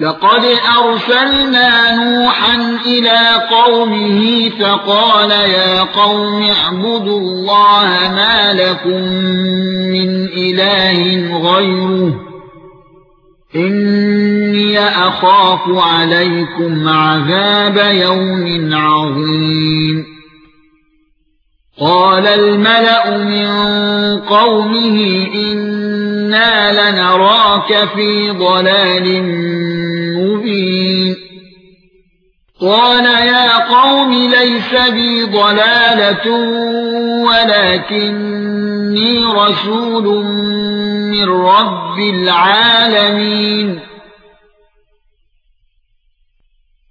لقد أرسلنا نوحا إلى قومه فقال يا قوم اعبدوا الله ما لكم من إله غيره إني أخاف عليكم عذاب يوم عظيم. قال الملأ من قومه إنا لنراك في ضلال مبين قال يا قوم ليس بي ضلالة ولكني رسول من رب العالمين